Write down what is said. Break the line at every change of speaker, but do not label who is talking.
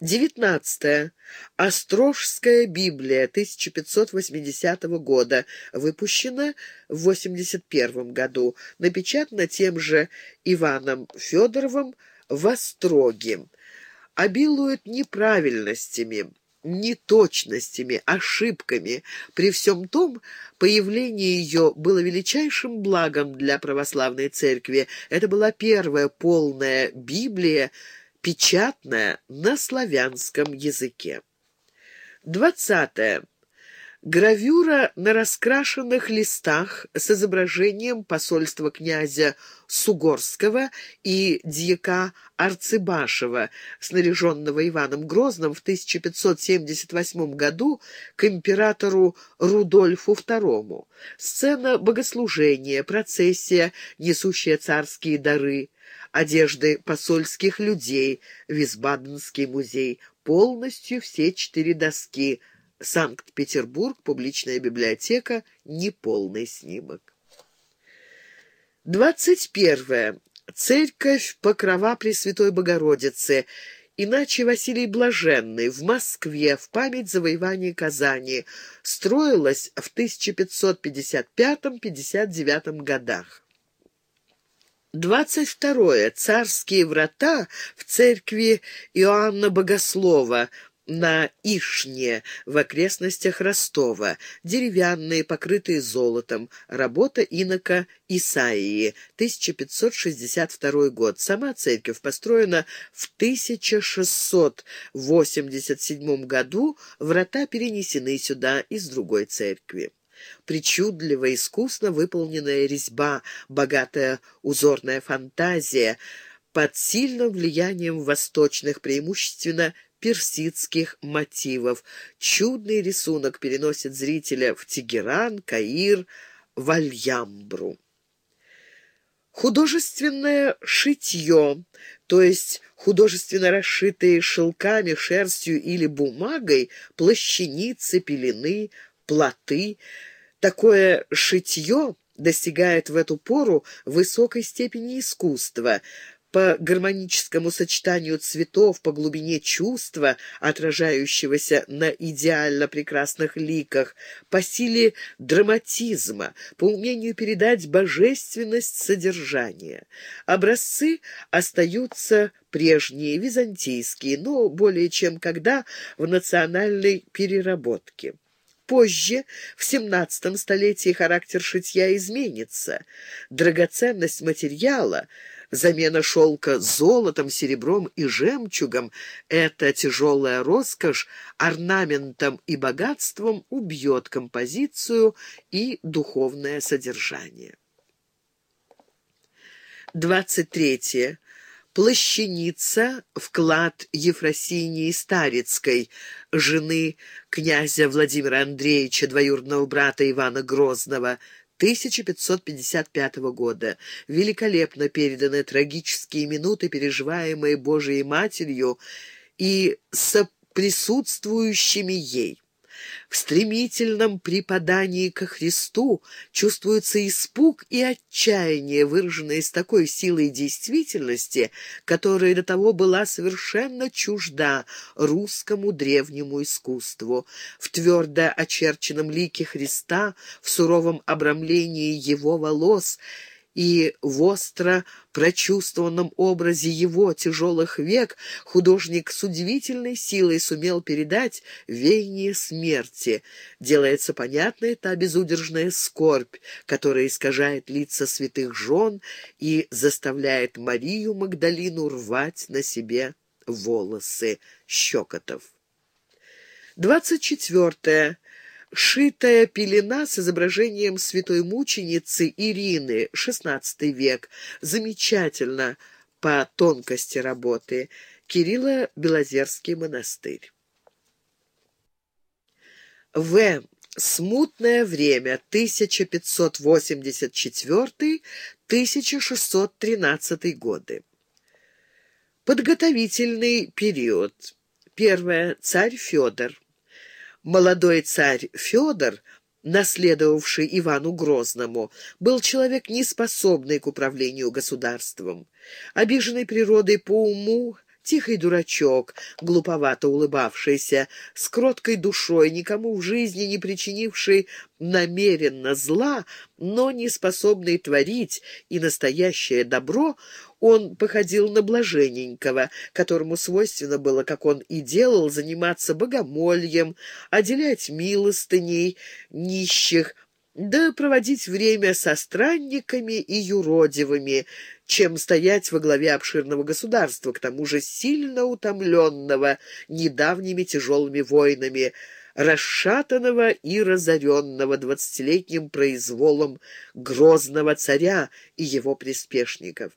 19. Острожская Библия 1580 года. Выпущена в 81 году. Напечатана тем же Иваном Федоровым в Остроге. Обилует неправильностями неточностями, ошибками. При всем том, появление ее было величайшим благом для православной церкви. Это была первая полная Библия, печатная на славянском языке. Двадцатое. Гравюра на раскрашенных листах с изображением посольства князя Сугорского и дьяка Арцебашева, снаряженного Иваном Грозным в 1578 году к императору Рудольфу II. Сцена богослужения, процессия, несущая царские дары, одежды посольских людей, Висбаденский музей, полностью все четыре доски – Санкт-Петербург, публичная библиотека, неполный снимок. 21. Церковь Покрова Пресвятой Богородицы, иначе Василий Блаженный, в Москве в память завоевания Казани, строилась в 1555-59 годах. 22. Царские врата в церкви Иоанна Богослова – на Ишне в окрестностях Ростова, деревянные, покрытые золотом, работа инока Исаии, 1562 год. Сама церковь построена в 1687 году, врата перенесены сюда из другой церкви. Причудливо, искусно выполненная резьба, богатая узорная фантазия — под сильным влиянием восточных, преимущественно персидских мотивов. Чудный рисунок переносит зрителя в Тегеран, Каир, Вальямбру. Художественное шитье, то есть художественно расшитые шелками, шерстью или бумагой, плащаницы, пелены, плоты. Такое шитье достигает в эту пору высокой степени искусства – по гармоническому сочетанию цветов, по глубине чувства, отражающегося на идеально прекрасных ликах, по силе драматизма, по умению передать божественность содержания. Образцы остаются прежние, византийские, но более чем когда в национальной переработке. Позже, в XVII столетии, характер шитья изменится. Драгоценность материала — Замена шелка золотом, серебром и жемчугом — эта тяжелая роскошь орнаментом и богатством убьет композицию и духовное содержание. 23. Плащаница — вклад Ефросинии Старицкой, жены князя Владимира Андреевича, двоюродного брата Ивана Грозного, 1555 года. Великолепно переданы трагические минуты, переживаемые Божией Матерью и соприсутствующими ей. В стремительном преподании ко Христу чувствуется испуг и отчаяние, выраженные с такой силой действительности, которая до того была совершенно чужда русскому древнему искусству. В твердо очерченном лике Христа, в суровом обрамлении его волос — и в остро прочувствованном образе его тяжелых век художник с удивительной силой сумел передать веяние смерти. Делается понятной та безудержная скорбь, которая искажает лица святых жен и заставляет Марию Магдалину рвать на себе волосы щекотов. Двадцать четвертое шитая пелена с изображением святой мученицы Ирины, XVI век, замечательно по тонкости работы, Кирилла Белозерский монастырь. В. Смутное время, 1584-1613 годы. Подготовительный период. Первое. Царь Федор. Молодой царь Федор, наследовавший Ивану Грозному, был человек, неспособный к управлению государством. Обиженный природой по уму, Тихий дурачок, глуповато улыбавшийся, с кроткой душой, никому в жизни не причинивший намеренно зла, но не способный творить и настоящее добро, он походил на блаженненького, которому свойственно было, как он и делал, заниматься богомольем, отделять милостыней нищих, да проводить время со странниками и юродивыми, чем стоять во главе обширного государства, к тому же сильно утомленного недавними тяжелыми войнами, расшатанного и разоренного двадцатилетним произволом грозного царя и его приспешников.